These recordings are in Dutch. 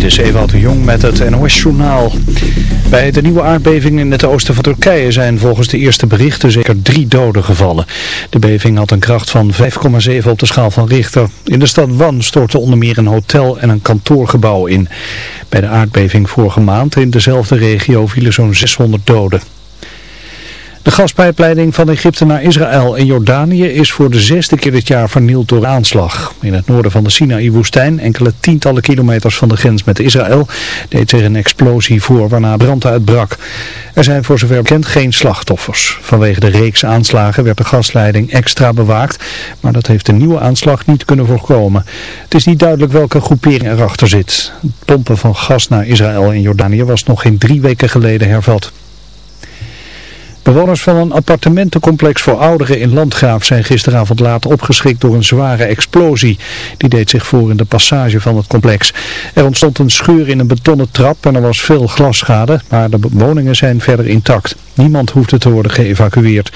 Dit is Ewout de Jong met het NOS-journaal. Bij de nieuwe aardbeving in het oosten van Turkije zijn volgens de eerste berichten zeker drie doden gevallen. De beving had een kracht van 5,7 op de schaal van Richter. In de stad Wan stortte onder meer een hotel en een kantoorgebouw in. Bij de aardbeving vorige maand in dezelfde regio vielen zo'n 600 doden. De gaspijpleiding van Egypte naar Israël en Jordanië is voor de zesde keer dit jaar vernield door aanslag. In het noorden van de Sinaï-woestijn, enkele tientallen kilometers van de grens met Israël, deed zich een explosie voor waarna brand uitbrak. Er zijn voor zover bekend geen slachtoffers. Vanwege de reeks aanslagen werd de gasleiding extra bewaakt, maar dat heeft de nieuwe aanslag niet kunnen voorkomen. Het is niet duidelijk welke groepering erachter zit. Het pompen van gas naar Israël en Jordanië was nog geen drie weken geleden hervat. Bewoners van een appartementencomplex voor ouderen in Landgraaf zijn gisteravond laat opgeschrikt door een zware explosie. Die deed zich voor in de passage van het complex. Er ontstond een scheur in een betonnen trap en er was veel glasschade, maar de woningen zijn verder intact. Niemand hoefde te worden geëvacueerd.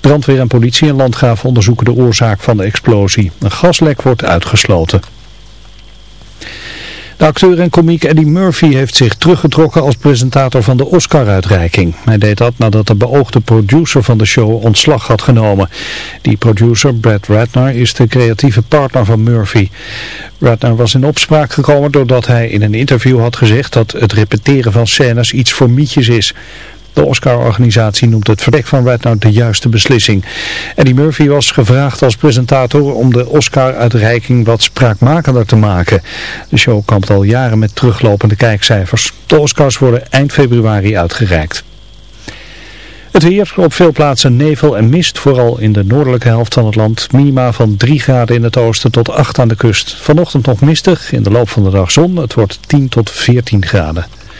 Brandweer en politie in Landgraaf onderzoeken de oorzaak van de explosie. Een gaslek wordt uitgesloten. De acteur en komiek Eddie Murphy heeft zich teruggetrokken als presentator van de Oscar-uitreiking. Hij deed dat nadat de beoogde producer van de show ontslag had genomen. Die producer, Brad Ratner, is de creatieve partner van Murphy. Ratner was in opspraak gekomen doordat hij in een interview had gezegd dat het repeteren van scènes iets voor mietjes is. De Oscar-organisatie noemt het vertrek van Ratner de juiste beslissing. Eddie Murphy was gevraagd als presentator om de Oscar-uitreiking wat spraakmakender te maken. De show kampt al jaren met teruglopende kijkcijfers. De Oscars worden eind februari uitgereikt. Het weer, op veel plaatsen nevel en mist, vooral in de noordelijke helft van het land. Minima van 3 graden in het oosten tot 8 aan de kust. Vanochtend nog mistig, in de loop van de dag zon. Het wordt 10 tot 14 graden.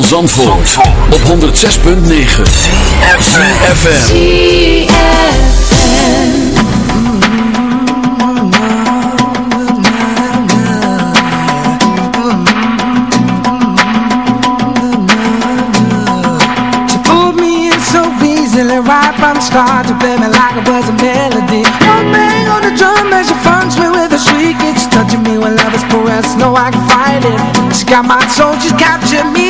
van Zandvoort, op 106.9 FM. She pulled me in so easily right from the start To play me like it was a melody. One bang on the drum as she funks me with a shriek. It's touching me when love is pressed, no I can fight it. She got my soul, she's captured me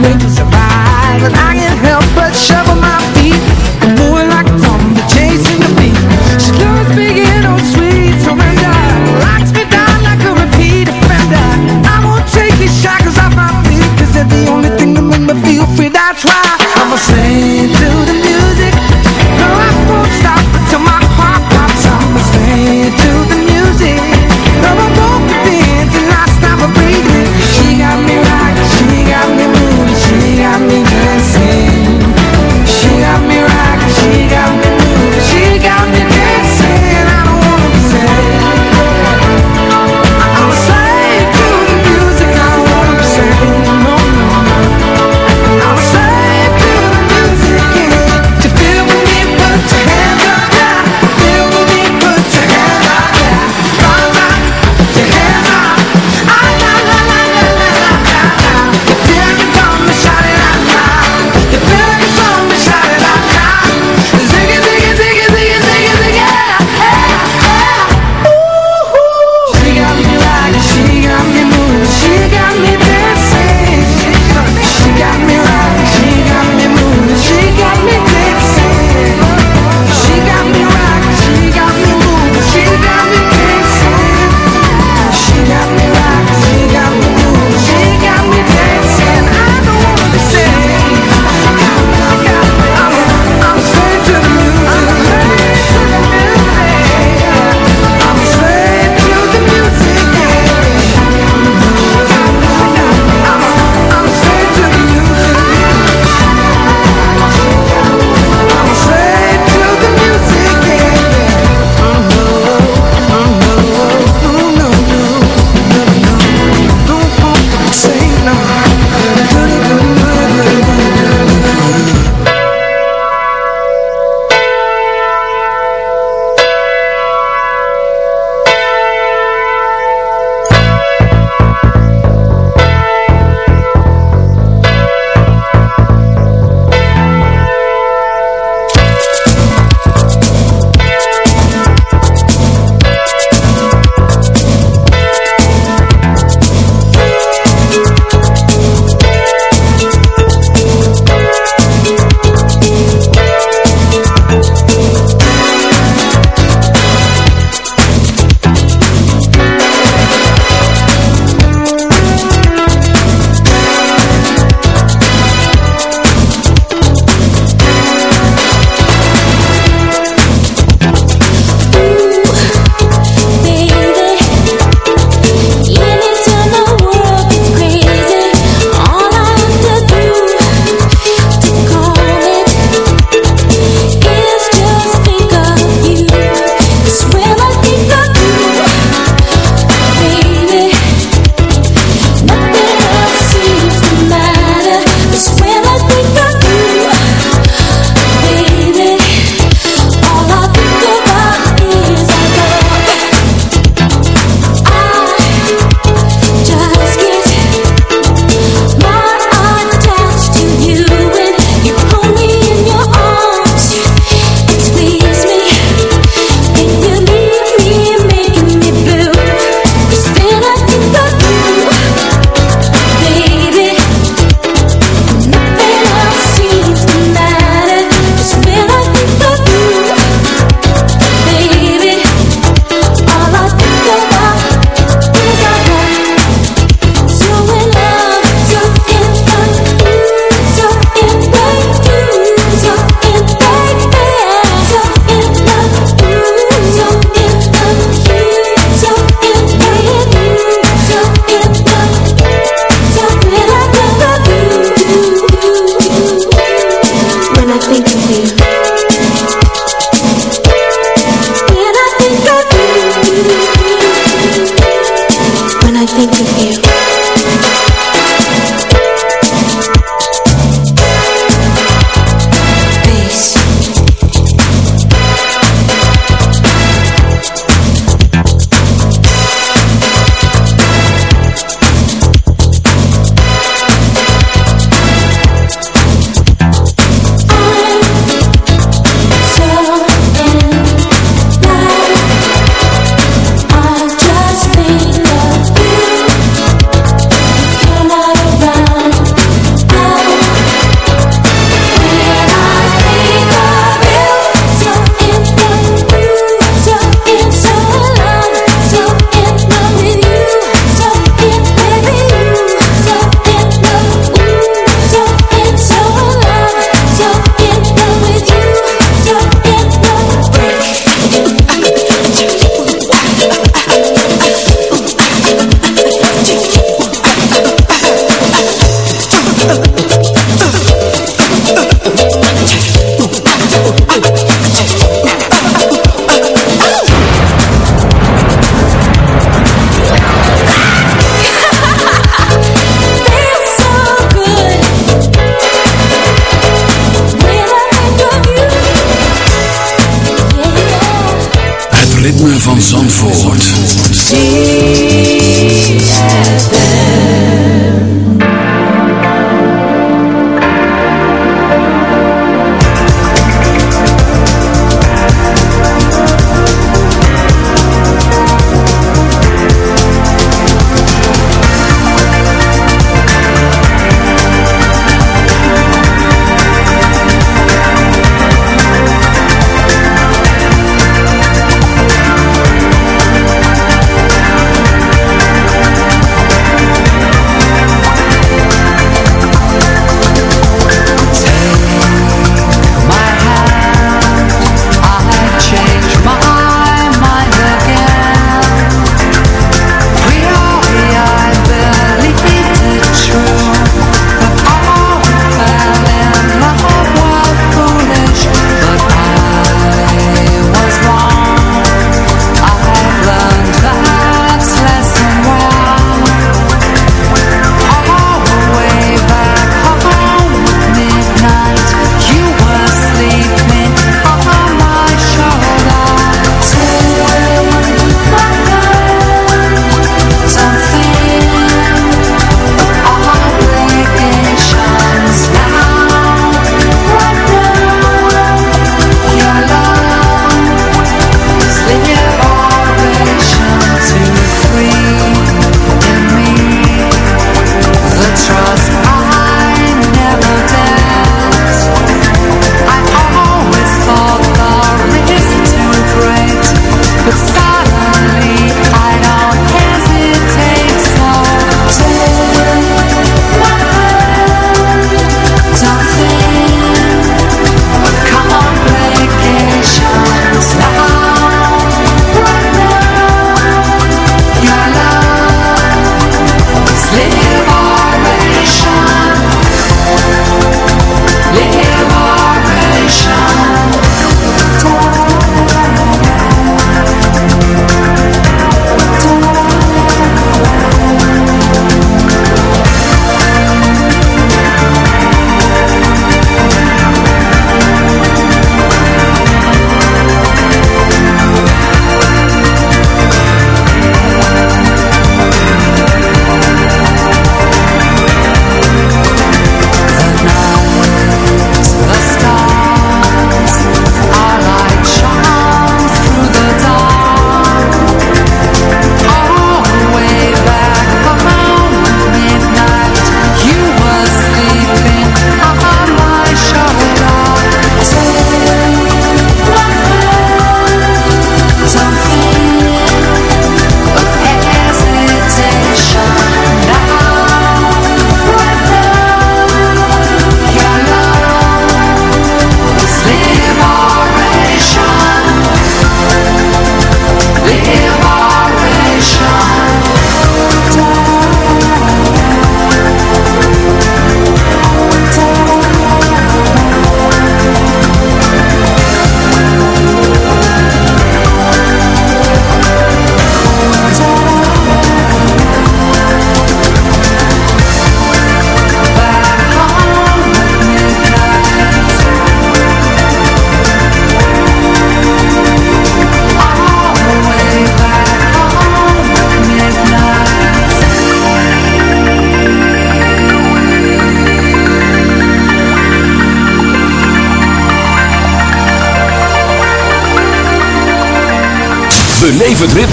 momentos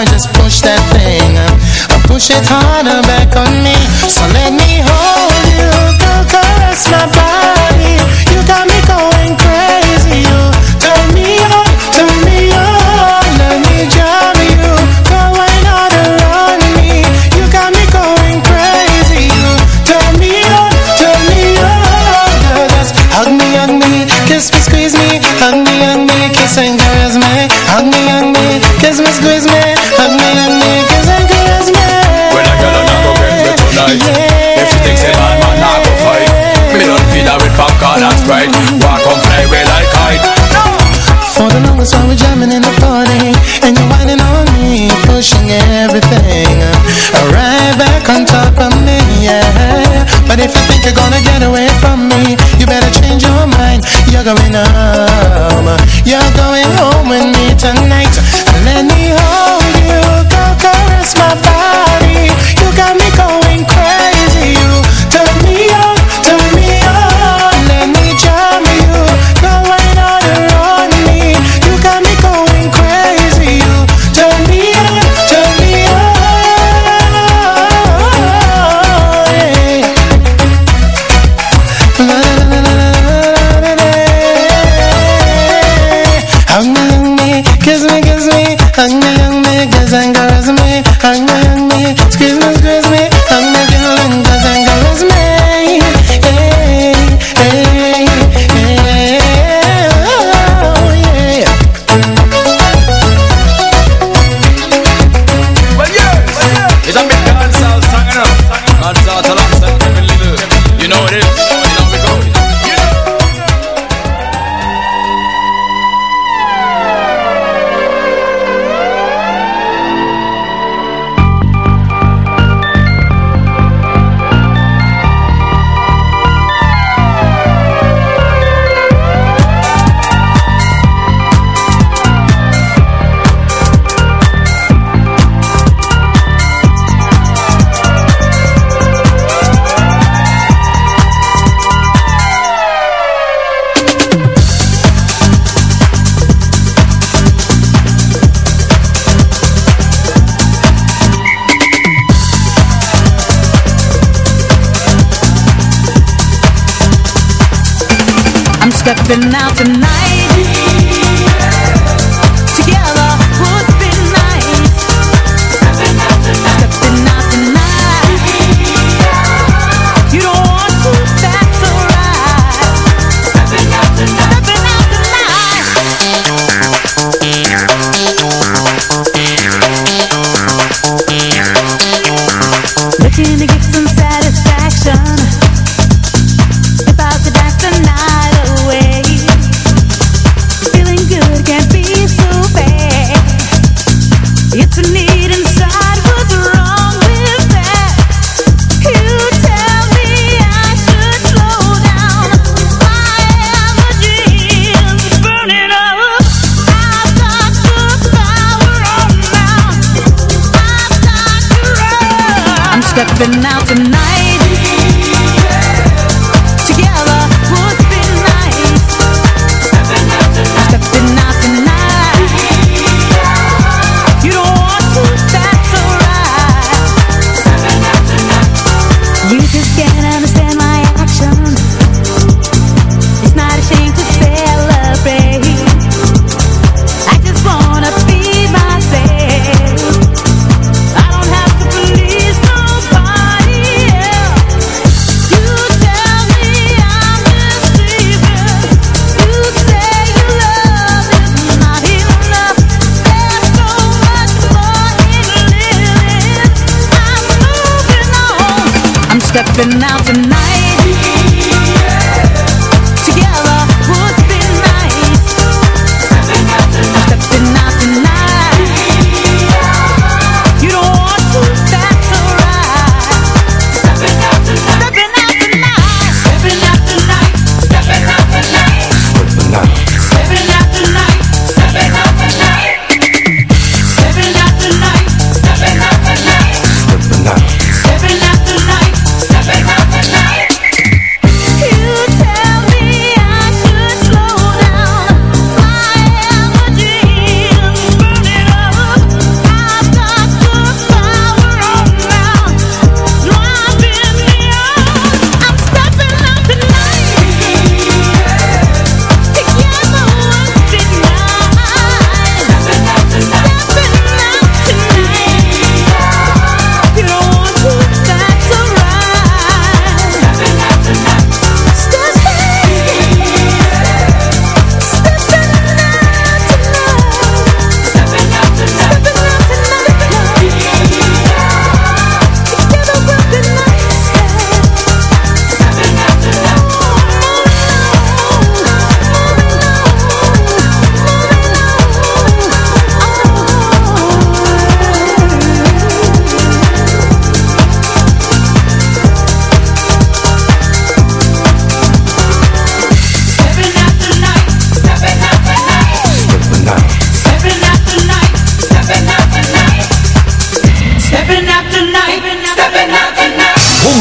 I just push that thing I push it harder back on me. So let me hold you. Girl, caress my body the song, we're jamming in the party And you're whining on me, pushing everything. Uh, right back on top of me, yeah. But if you think you're gonna get away from me You better change your mind, you're going home. You're going home with me tonight. Let me hold you, go caress my body. You got me going I on.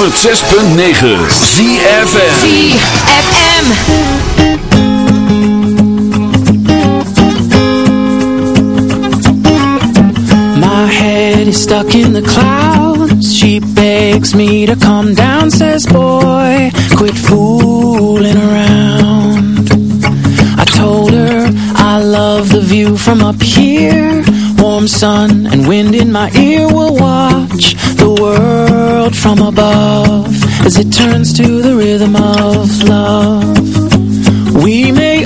106.9 ZFM ZFM. My head is stuck in the clouds. She begs me to come down, says, Boy, quit fooling around. I told her I love the view from up here. Warm sun and wind in my ear will watch the world from above as it turns to the rhythm of love. We may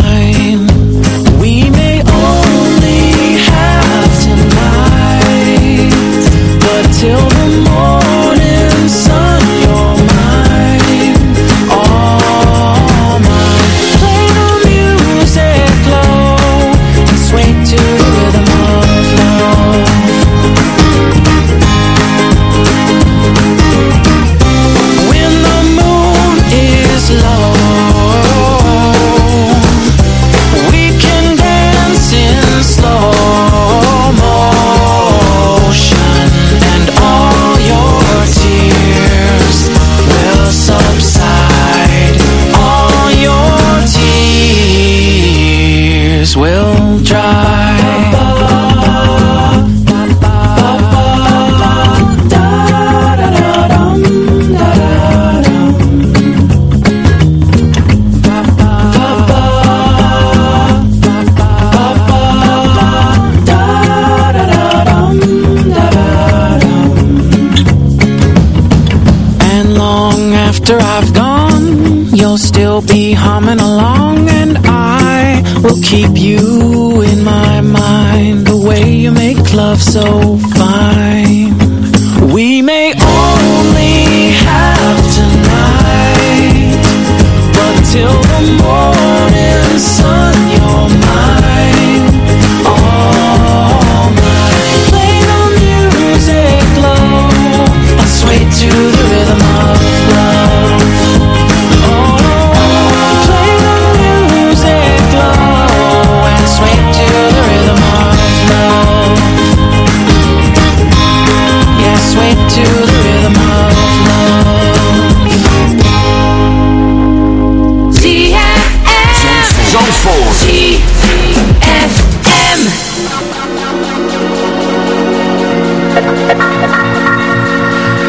Zandvoort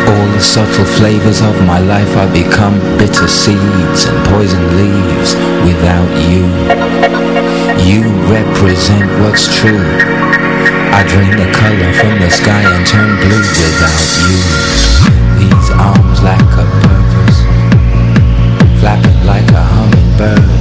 All the subtle flavors of my life I become bitter seeds and poison leaves without you. You represent what's true. I drain the color from the sky and turn blue without you. These arms lack a purpose, flapping like a hummingbird.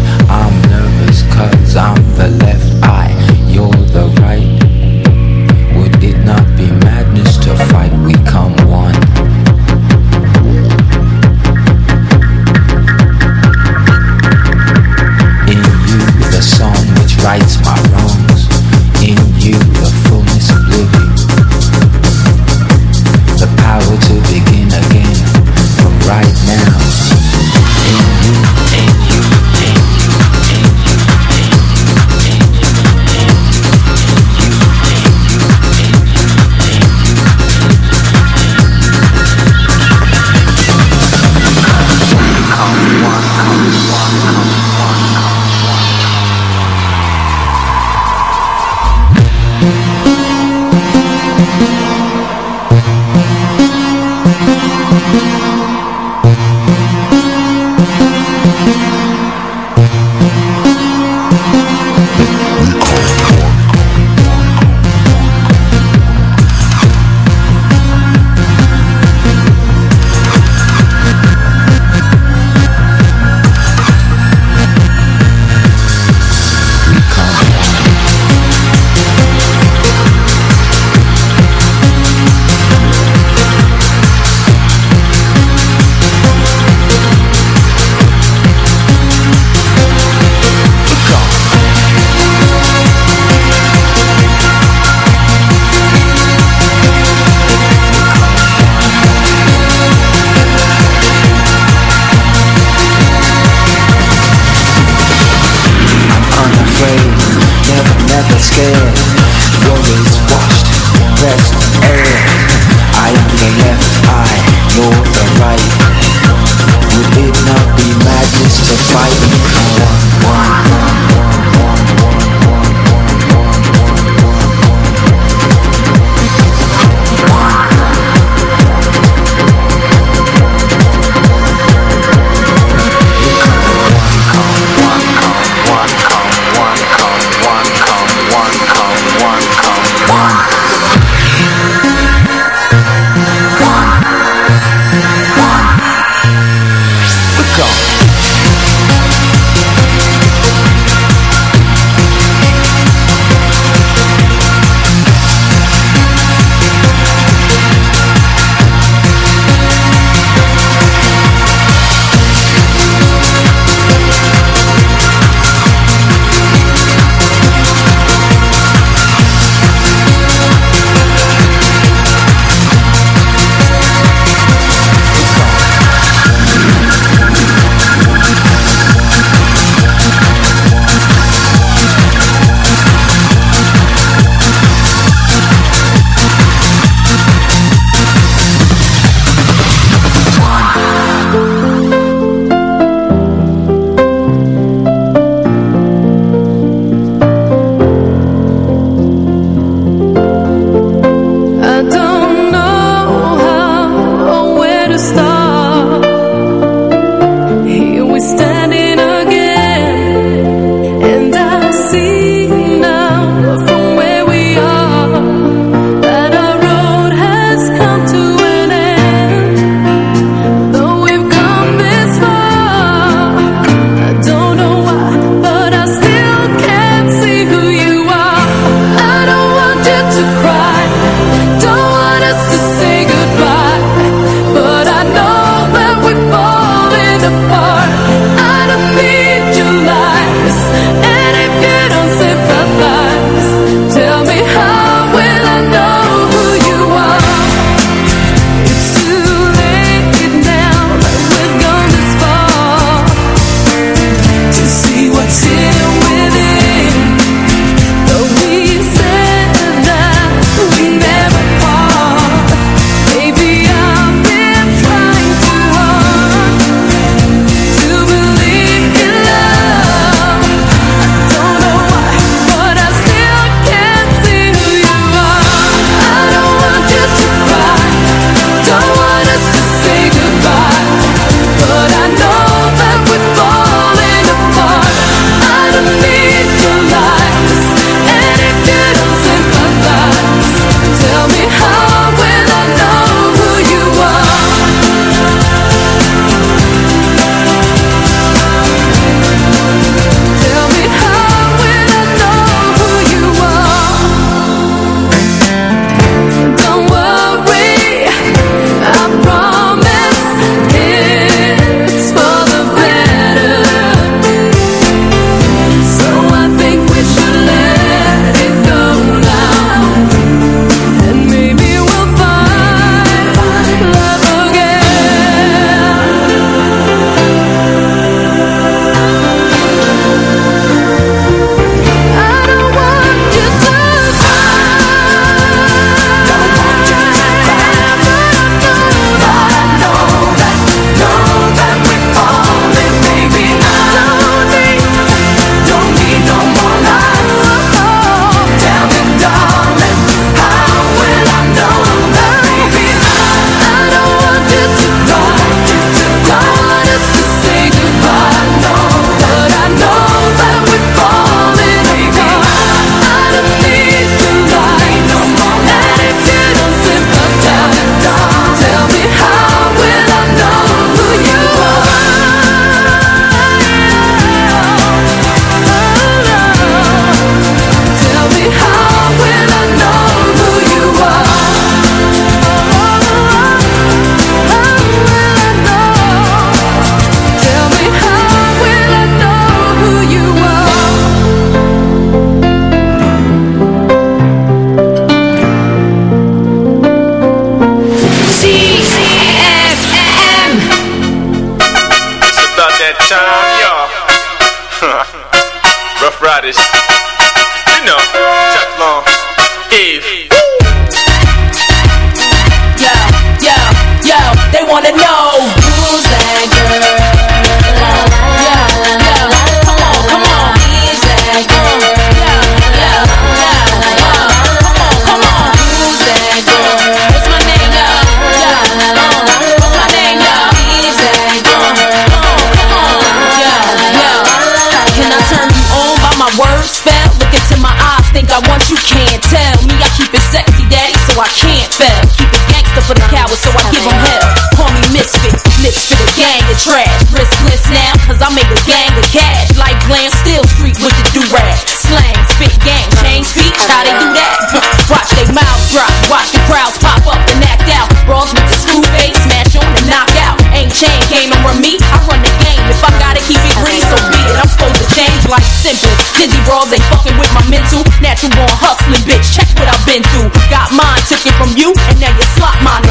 Trash. Riskless now, cause I make a gang of cash. Like glam, still street with the do-rag. Slang, spit, gang, change speech, how they do that? Watch they mouths drop, watch the crowds pop up and act out. Brawls with the screw face, smash on and knock out. Ain't chain game and run me, I run the game. If I gotta keep it green, so be it. I'm supposed to change like simple. Dizzy brawls ain't fucking with my mental. Natural born hustling, bitch. Check what I've been through. Got mine, took it from you, and now you slot mine.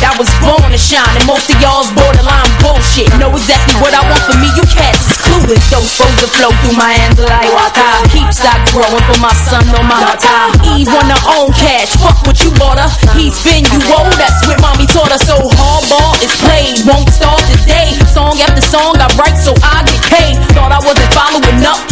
I was born to shine, and most of y'all's borderline bullshit. Know exactly what I want for me, you cats is clueless. Those to flow through my hands like water. Keep stock growing for my son on my water. Eve want her own cash, fuck what you bought her. He's been you old, that's what mommy taught her. So hardball is played, won't start today. Song after song I write so I get paid. Thought I wasn't following up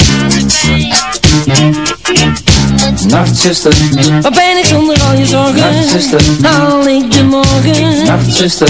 Nachtzuster, waar ben ik zonder al je zorgen? Nachtzuster, haal ik de morgen? Nachtzuster,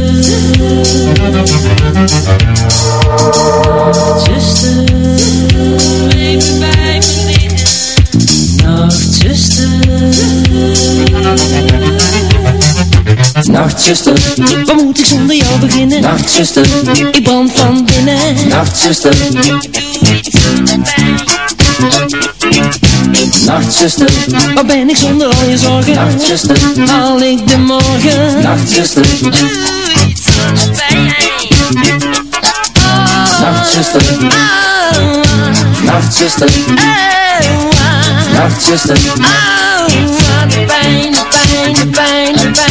Nachtzuster, waar moet ik zonder jou beginnen? Nachtzuster, ik brand van binnen. Nachtzuster. Nachtzuster, waar ben ik zonder al je zorgen? Nachtzuster, haal ik de morgen? Nachtzuster, doe iets pijn. Nachtzuster, Nachtzuster, Nachtzuster, pijn.